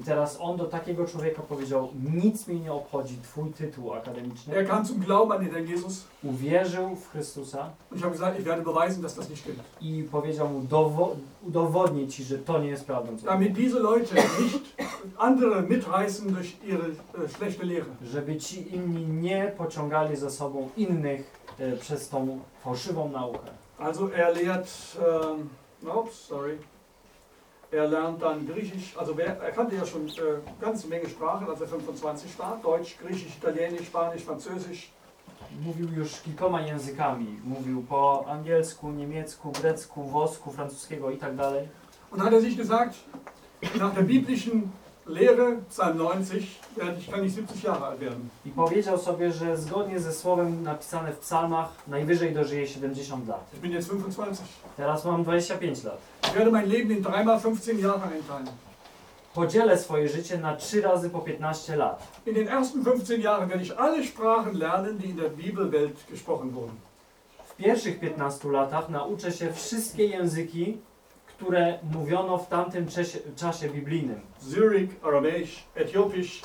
I teraz on do takiego człowieka powiedział, nic mi nie obchodzi twój tytuł akademiczny. Er kam zum Glauben an den Herrn Jesus. Uwierzył w Chrystusa ich habe gesagt, ich werde beweisen, dass das nicht stimmt. i powiedział mu, dowo- udowodnię ci, że to nie jest prawdą. Damit diese Leute nicht andere mitreißen durch ihre äh, schlechte Lehre. żeby ci inni nie pociągali za sobą innych e, przez tą fałszywą naukę. Also er lehrt, ähm, oops, sorry. Er lernt dann Griechisch, also wer, er kannte ja schon äh, ganze Menge Sprachen, als er 25 war. Deutsch, Griechisch, Italienisch, Spanisch, Französisch. Mówił już kilkoma językami. Mówił po angielsku, niemiecku, grecku, włosku, francuskiego i tak dalej. Und hat er sich gesagt, nach der biblischen Lehre, Psalm 90, werde ich, kann ich 70 Jahre alt werden. I powiedział sobie, że zgodnie ze słowem napisane w psalmach najwyżej dożyje 70 lat. Ich bin jetzt 25. Teraz mam 25 lat. Ich werde mein Leben in dreimal 15 Jahre einteilen. Podzielę swoje życie na 3 razy po 15 lat. In den ersten 15 Jahren werde ich alle Sprachen lernen, die in der Bibelwelt gesprochen wurden. W pierwszych 15 latach nauczę się wszystkie języki, które mówiono w tamtym czasie, czasie biblijnym. Syrik, Aramäisch, Äthiopisch,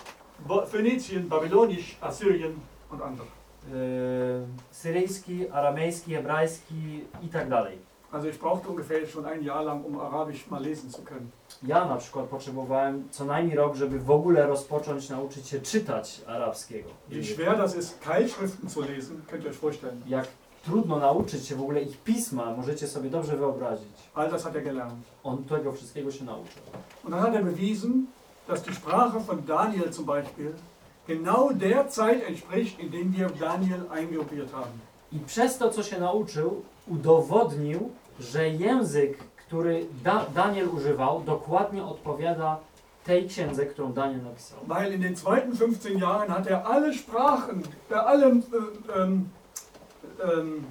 Phönizien, Babylonisch, Assyrien und andere. Yy, syryjski, aramejski, hebrajski i tak dalej. Also ich brauchte ungefähr schon ein Jahr lang, um Arabisch mal lesen zu können. Ja na przykład potrzebowałem co najmniej rok, żeby w ogóle rozpocząć nauczyć się czytać arabskiego. Wie schwer das ist, Keilschriften zu lesen, könnt ihr euch vorstellen. Jak trudno nauczyć się w ogóle ich pisma, możecie sobie dobrze wyobrazić. All das hat er gelernt. On tego wszystkiego się nauczył. Und dann hat er bewiesen, dass die Sprache von Daniel zum Beispiel genau der Zeit entspricht, in der wir Daniel eingruppiert haben. I przez to, co się nauczył, udowodnił, że język, który da Daniel używał, dokładnie odpowiada tej księdze, którą Daniel napisał. Weil in den zweiten 15 Jahren hat er alle Sprachen, alle äh, ähm, ähm,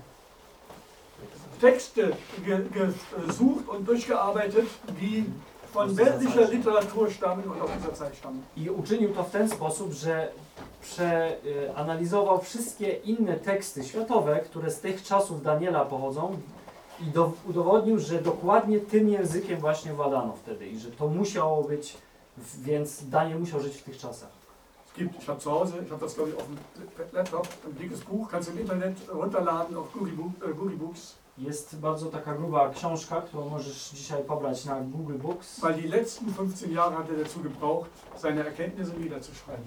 Texte ge gesucht und durchgearbeitet, die von weltlicher Literatur stammen und aus dieser Zeit stammen. I uczynił to w ten sposób, że przeanalizował wszystkie inne teksty światowe, które z tych czasów Daniela pochodzą i do, udowodnił, że dokładnie tym językiem właśnie władano wtedy i że to musiało być, więc Daniel musiał żyć w tych czasach. Gibt, ich habe zu Hause, ich habe das glaube ich auf dem Laptop, ein dickes Buch, kannst du im Internet runterladen auf Google, äh, Google Books, Jest bardzo taka gruba książka, którą możesz dzisiaj pobrać na Google Books, weil die letzten 15 Jahre hat er dazu gebraucht, seine Erkenntnisse niederzuschreiben.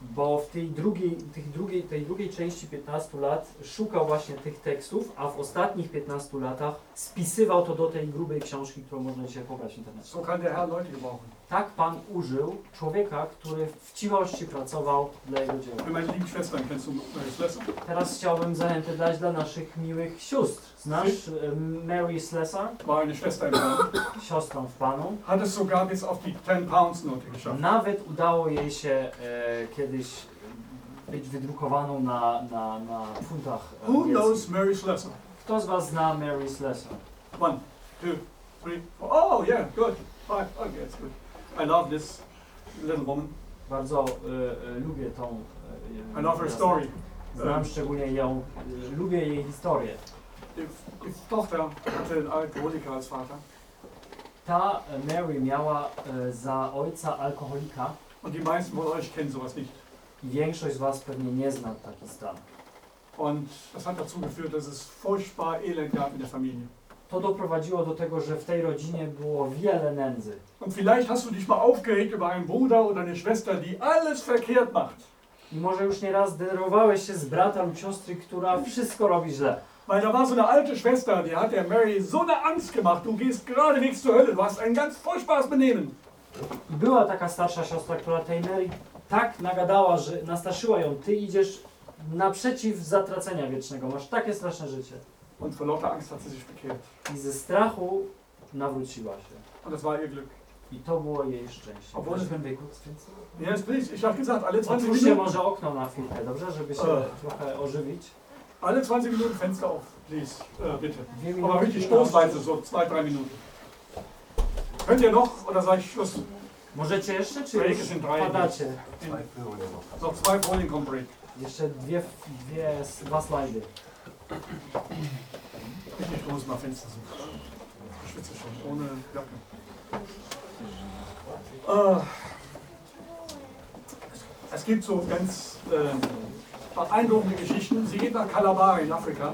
bo w tej drugiej, tych drugiej, tej drugiej części 15 lat szukał właśnie tych tekstów, a w ostatnich 15 latach spisywał to do tej grubej książki, którą można dzisiaj pobrać w internecie. So kann der Herr Leute gebrauchen. Tak Pan użył człowieka, który w cichości pracował dla Jego dzieła. Für meine lieben Schwestern kennst du meine Schwester? Teraz chciałbym zachętę dać dla naszych miłych sióstr. Znasz e, Mary Slessor, War eine Schwester im Herrn. siostrą w Panu. Hat es sogar bis auf die 10 Pounds Note geschafft. Nawet udało jej się e, kiedyś być wydrukowaną na, na, na funtach Who angielskich. knows Mary Slessor? Kto z Was zna Mary Slessor? One, two, three, four. Oh, yeah, good. Five. Okay, that's good. I love this little woman. Bardzo e, e, lubię tą. E, I love her story. Znam szczególnie ją, e, lubię jej historię. Die, die Tochter hatte einen Alkoholiker als Vater. Ta Mary miała e, za ojca alkoholika Und die meisten von euch kennen sowas nicht. i większość z Was pewnie nie zna taki stan. Und das hat dazu geführt, dass es furchtbar Elend gab in der Familie. To doprowadziło do tego, że w tej rodzinie było wiele nędzy. Und vielleicht hast du dich mal aufgeregt über einen Bruder oder eine Schwester, die alles verkehrt macht. I może już nieraz denerwowałeś się z brata lub siostry, która wszystko robi źle. Weil da war so eine alte Schwester, die hat der Mary so eine Angst gemacht. Du gehst geradewegs zur Hölle. Du hast ein ganz furchtbares Benehmen. I była taka starsza siostra, która tej Mary tak nagadała, że nastraszyła ją. Ty idziesz naprzeciw zatracenia wiecznego. Masz takie straszne życie. Und vor lauter Angst hat sie sich bekehrt. I ze strachu nawróciła się. Und das war ihr Glück. I to było jej szczęście. Obwohl- Weź będę kurz, więc- Jetzt bin ich, ich habe gesagt, alle 20 Otwórzcie Minuten, może okno na chwilkę, dobrze? Żeby się Ech. trochę ożywić. alle 20 Minuten Fenster auf, please, äh, bitte. Dwie Aber minuty richtig na stoßweise, so zwei, drei Minuten. Könnt ihr noch, oder sage ich Schluss? Możecie jeszcze, czy Break już is in drei. padacie? Noch zwei Folien kommen Break. Jeszcze dwie, dwie, dwa slajdy. Richtig groß mal Fenster suchen. Ich schwitze schon, ohne Jacke. Äh, es gibt so ganz äh, beeindruckende Geschichten. Sie geht nach Calabar in Afrika.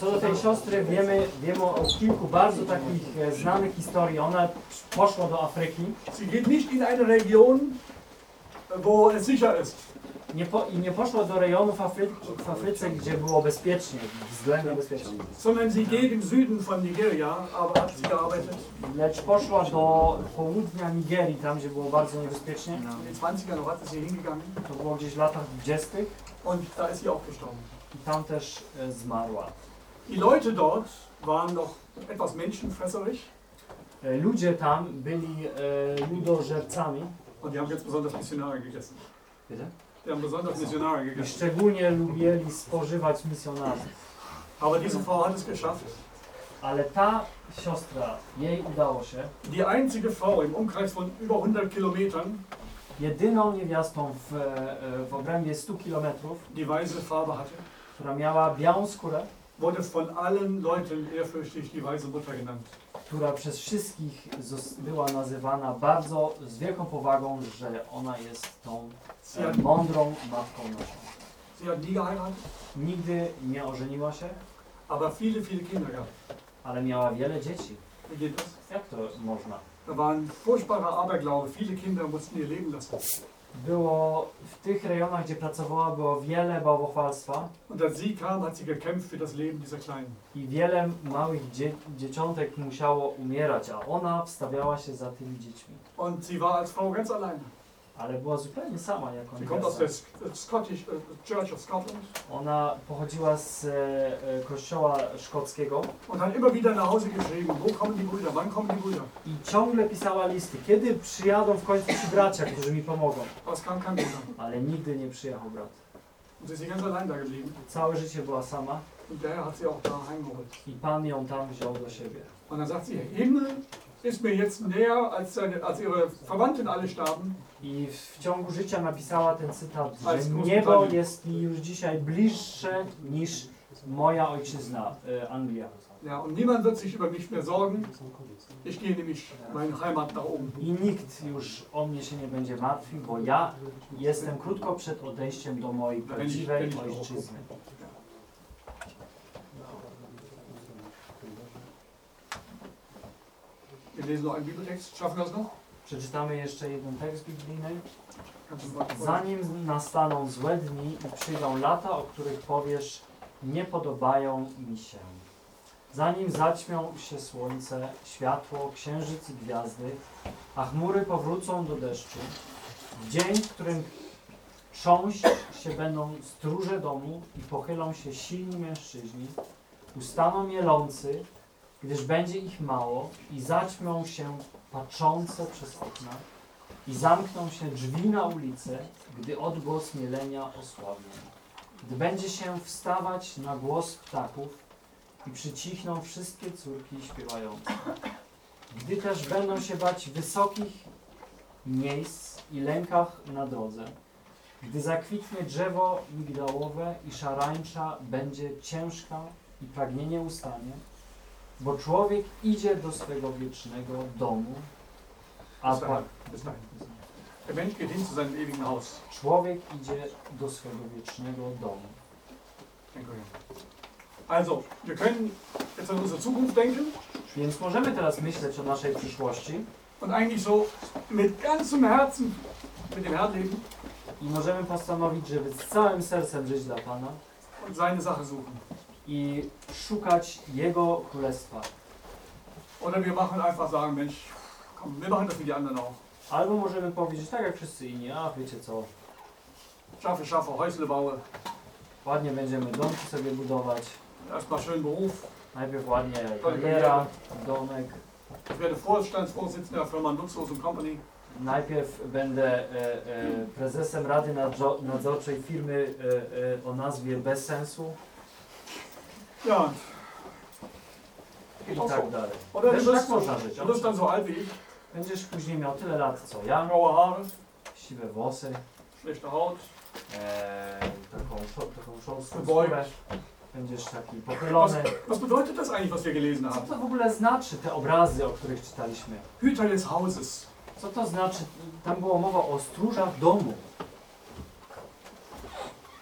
Co do tej siostry wiemy, wiemy o kilku bardzo takich e, znanych historii. Ona poszła do Afryki Sie geht nicht in eine Region, wo es sicher ist. Nie po, i nie poszła do rejonów Afry, w Afryce, gdzie było bezpiecznie, względnie bezpiecznie. sondern sie geht im Süden von Nigeria, aber hat sie gearbeitet. Lecz poszła do południa Nigerii, tam gdzie było bardzo niebezpiecznie. In den 20ern noch sie hingegangen To było gdzieś w latach 20. und da ist sie auch gestorben. i tam też e, zmarła. Die Leute dort waren noch etwas menschenfresserig E, Ludzie tam byli e, ludożercami und die haben ganz besonders Missionare gegessen. Bitte? I szczególnie lubieli spożywać misjonarzy. Aber diese Frau hat es geschafft, Ale ta siostra, jej udało się, die einzige Frau im Umkreis von über 100 Kilometern, jedyną niewiastą w, e, w obrębie 100 kilometrów, die weiße Farbe hatte, która miała białą skórę, wurde von allen Leuten ehrfürchtig die weise Mutter genannt. która przez wszystkich zos- była nazywana bardzo z wielką powagą, że ona jest tą e, mądrą matką naszą. sie hat nie geheiratet, Nigdy nie ożeniła się, aber viele, viele Kinder gehabt. ale miała wiele dzieci. Wie geht das? Jak to można? Da war ein furchtbarer Aberglaube. Viele Kinder mussten ihr Leben lassen. Było w tych rejonach, gdzie pracowała, było wiele bałwochwalstwa Und als sie kam, hat sie gekämpft für das Leben dieser Kleinen. i wiele małych dzie dzieciątek musiało umierać, a ona wstawiała się za tymi dziećmi. Und sie war als Frau ganz alleine. Ale była zupełnie sama aus der niewiasta. Sk- Scottish Church of Scotland Ona pochodziła z e, e, kościoła szkockiego und hat immer wieder nach Hause geschrieben, wo kommen die Brüder, wann kommen die Brüder. i ciągle pisała listy, kiedy przyjadą w końcu ci bracia, którzy mi pomogą. Aber es kam kein Bruder. Ale nigdy nie przyjechał brat. Und sie ist allein da geblieben. Całe życie była sama Und der Herr hat sie auch da heimgeholt. i Pan ją tam wziął do siebie. Und dann sagt sie, Himmel ist mir jetzt näher, als, seine, als ihre Verwandten alle starben. I w ciągu życia napisała ten cytat, że niebo jest mi już dzisiaj bliższe niż moja ojczyzna, e, Anglia. Ja, und niemand wird sich über mich mehr sorgen. Ich gehe nämlich meine Heimat nach oben. I nikt już o mnie się nie będzie martwił, bo ja jestem krótko przed odejściem do mojej prawdziwej ojczyzny. Noch einen Bibeltext. Schaffen wir das noch? Przeczytamy jeszcze jeden tekst biblijny. Zanim nastaną złe dni i przyjdą lata, o których powiesz, nie podobają mi się. Zanim zaćmią się słońce, światło, księżyc i gwiazdy, a chmury powrócą do deszczu, w dzień, w którym trząść się będą stróże domu i pochylą się silni mężczyźni, ustaną mielący, gdyż będzie ich mało i zaćmią się patrzące przez okna, i zamkną się drzwi na ulicę, gdy odgłos mielenia osłabnie. Gdy będzie się wstawać na głos ptaków i przycichną wszystkie córki śpiewające. Gdy też będą się bać wysokich miejsc i lękach na drodze. Gdy zakwitnie drzewo migdałowe i szarańcza będzie ciężka i pragnienie ustanie, bo człowiek idzie do swego wiecznego domu, a Bis pa- dahin. Bis dahin. Der Mensch geht hin zu seinem ewigen Haus. Człowiek idzie do swego wiecznego domu. Also, wir können jetzt an unsere Zukunft denken Więc możemy teraz myśleć o naszej przyszłości und eigentlich so mit ganzem Herzen mit dem Herrn leben. i możemy postanowić, żeby z całym sercem żyć dla Pana und seine Sache suchen. I szukać Jego Królestwa. Oder wir machen einfach sagen, Mensch, komm, wir machen das wie die anderen auch. Albo możemy powiedzieć tak jak wszyscy inni, a wiecie co, Schaffe, schaffe, Häusle baue, ładnie będziemy domki sobie budować, erstmal schön Beruf. najpierw ładnie kariera, domek, Ich werde Vorstandsvorsitzender der Firma Nutzlos und Company. Najpierw będę e, e, prezesem Rady Nadzo- Nadzorczej firmy e, e, o nazwie Bez Sensu Ja, i so. tak dalej. Oder Też du tak można żyć. bist dann so alt wie ich, Będziesz później miał tyle lat co ja, graue Haare, siwe włosy, schlechte Haut, e, taką, szo- taką szorstką Gebeugt. skórę. Będziesz taki pochylony. Was bedeutet das eigentlich, was wir gelesen Co haben? to w ogóle znaczy te obrazy, o których czytaliśmy? Hüter des Hauses. Co to znaczy? Tam było mowa o stróżach domu.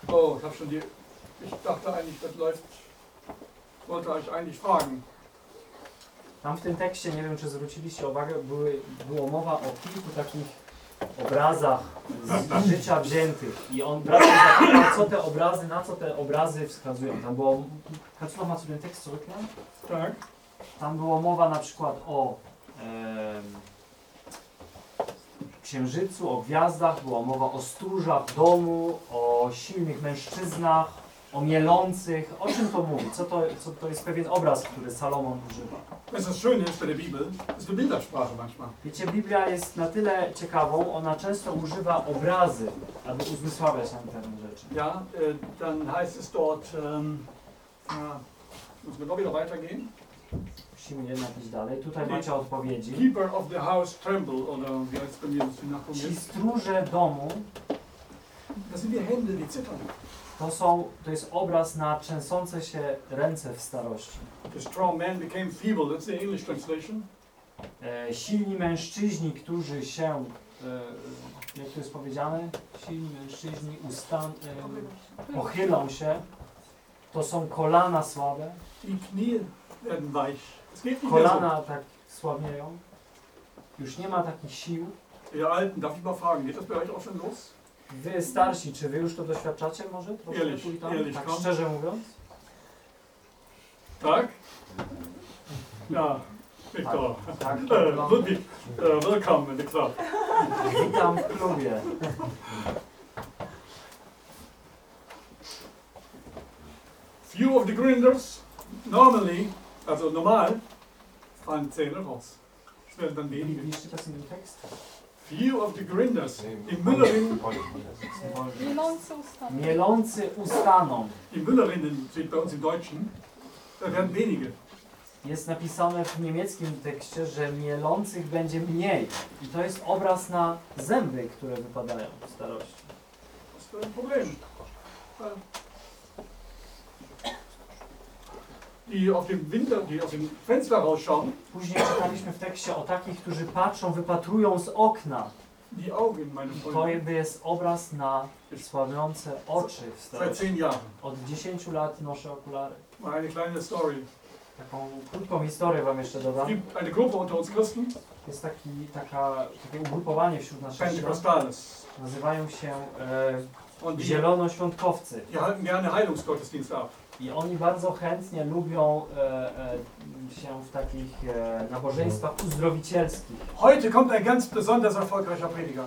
Oh, ich habe schon die. Ich dachte eigentlich, das läuft. Wollte euch eigentlich fragen. Tam w tym tekście, nie wiem czy zwróciliście uwagę, były, było mowa o kilku takich obrazach z życia wziętych i on się zapytał, co te obrazy, na co te obrazy wskazują. Tam było, kannst du noch mal zu den Text zurückkehren? Tak. Tam było mowa na przykład o em, księżycu, o gwiazdach, była mowa o stróżach domu, o silnych mężczyznach, o mielących. O czym to mówi? Co to, co to jest pewien obraz, który Salomon używa. Das ist bei der Bibel, ist eine Bildersprache manchmal. Wiecie, Biblia jest na tyle ciekawą, ona często używa obrazy, aby uzmysławiać nam pewne rzeczy. Ja, dann heißt es dort, ähm, ja, müssen wir noch wieder weitergehen. Musimy jednak iść dalej. Tutaj macie odpowiedzi. Keeper of the house tremble, oder wie heißt es bei mir das Ci stróże domu Das sind die Hände, die zittern. To są, to jest obraz na trzęsące się ręce w starości. The strong man became feeble, that's the English translation. E, silni mężczyźni, którzy się, e, jak to jest powiedziane, silni mężczyźni ustan, e, pochylą się, to są kolana słabe, Die Knie werden weich. Kolana tak słabnieją, już nie ma takich sił. Ihr Alten, darf ich mal fragen, geht das bei euch auch schon los? Wy starsi, czy wy już to doświadczacie może? Ehrlich, tak szczerze mówiąc? Tak? Ja, Victor. Tak, Äh, Ludwig, äh, willkommen in the club. witam w klubie. Few of the gründers, normally, also normal, fallen Zähne raus. Es werden dann wenige. Widzieliście to ten tekst? Few of the gründers, im Müllerinnen, Mielący usta. Mielący ustaną. im Müllerinnen steht bei uns im Deutschen, da werden wenige. Jest napisane w niemieckim tekście, że mielących będzie mniej. I to jest obraz na zęby, które wypadają w starości. Ist ein Problem. Ja. Die auf dem Winter, die aus dem Fenster rausschauen, Później czytaliśmy w tekście o takich, którzy patrzą, wypatrują z okna. die Augen, meine To Freunde, jakby jest obraz na sławiące oczy w seit starości. zehn Jahren. Od 10 lat noszę okulary. Mal eine kleine Story. Taką krótką historię wam jeszcze Es dodam. gibt eine Gruppe unter uns Christen, Jest taki, taka, takie ugrupowanie wśród naszych. Pentecostales. Nazywają się e, Und die, Zielonoświątkowcy. die halten gerne Heilungsgottesdienste ab. I oni bardzo chętnie lubią e, e, się w takich e, nabożeństwach uzdrowicielskich. Heute kommt ein ganz besonders erfolgreicher Prediger.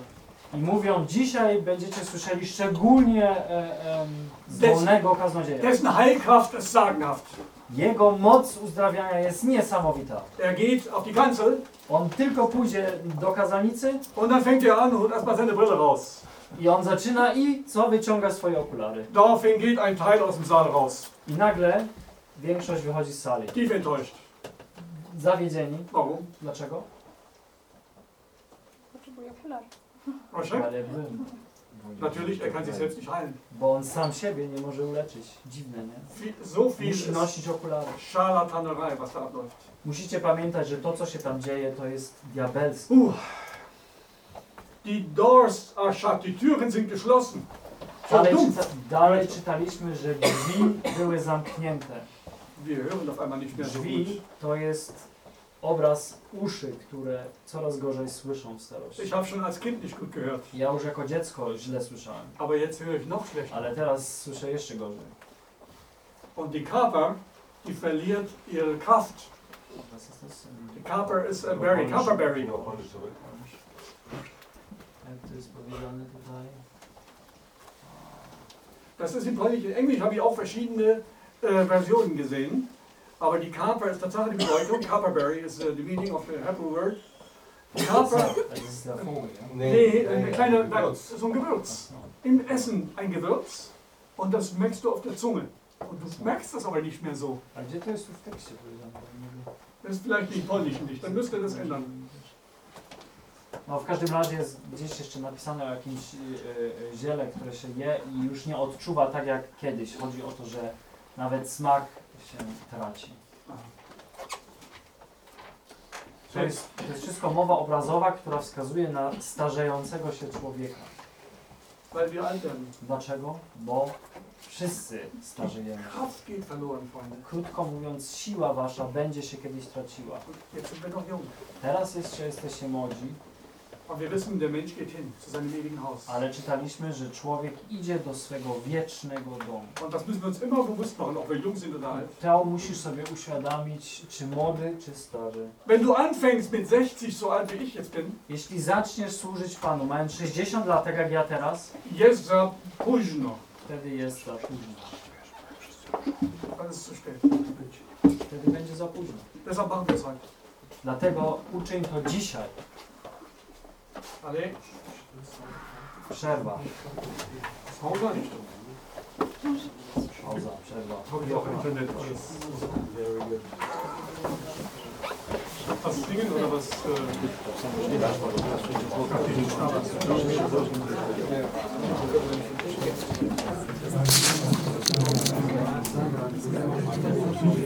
I mówią, dzisiaj będziecie słyszeli szczególnie e, em, zdolnego kaznodzieja. Dessen Heilkraft ist sagenhaft. Jego moc uzdrawiania jest niesamowita. Er geht auf die Kanzel On tylko pójdzie do kazalnicy und dann fängt er an und holt erstmal seine Brille raus. I on zaczyna i co? Wyciąga swoje okulary. Daraufhin geht ein Teil aus dem Saal raus. I nagle większość wychodzi z sali. Tief enttäuscht. Zawiedzeni. Warum? Dlaczego? Potrzebuję okular. Proszę? Ale bym. Natürlich, er kann sich selbst nicht heilen. Bo on sam siebie nie może uleczyć. Dziwne, nie? Viel, so viel Musi ist nosić okulary. Scharlatanerei, was da abläuft. Musicie pamiętać, że to, co się tam dzieje, to jest diabelskie. Uh. Die Doors are shut, die Türen sind geschlossen. Dalej, czyta, dalej czytaliśmy, że drzwi były zamknięte. Wir hören auf einmal nicht mehr so gut. Drzwi to jest obraz uszy, które coraz gorzej słyszą w starości. Ich habe schon als Kind nicht gut gehört, Ja już jako dziecko źle słyszałem, aber jetzt höre ich noch schlechter. ale teraz słyszę jeszcze gorzej. Und die Kaper, die verliert ihre Kraft. Was ist das? Die Kaper ist a berry, Kaperberry. Das ist in Polnisch. In Englisch habe ich auch verschiedene äh, Versionen gesehen. Aber die Kaper ist Tatsache die Bedeutung. Kaperberry is uh, the meaning of the Hebrew word. Kaper, Das ist der Vogel, ja? nee, eine kleine, so ein Gewürz. Im Essen ein Gewürz und das merkst du auf der Zunge. Und du merkst das aber nicht mehr so. A gdzie to jest tu w tekście powiedziane? Das ist vielleicht nicht Polnisch nicht, dann müsst ihr das ändern. No w każdym razie jest gdzieś jeszcze napisane o jakimś y, y, ziele, które się je i już nie odczuwa tak jak kiedyś. Chodzi o to, że nawet smak się traci. To jest, to jest wszystko mowa obrazowa, która wskazuje na starzejącego się człowieka. Dlaczego? Bo wszyscy starzejemy. się. Krótko mówiąc, siła wasza będzie się kiedyś traciła. Teraz jeszcze jesteście młodzi, Aber wir wissen, der Mensch geht hin zu seinem ewigen Haus. ale czytaliśmy, że człowiek idzie do swego wiecznego domu. Und das müssen wir uns immer bewusst machen, ob wir jung sind oder alt. To musisz sobie uświadomić, czy młody, czy stary. Wenn du anfängst mit 60, so alt wie ich jetzt bin, Jeśli zaczniesz służyć Panu, mając 60 lat, tak jak ja teraz, jest za późno. wtedy jest za późno. Dann ist es zu spät. Wtedy będzie za późno. Deshalb machen wir es heute. Dlatego uczyń to dzisiaj. Ale? Przerwa. Pauza? Pauza, przerwa. Was singen oder was? Äh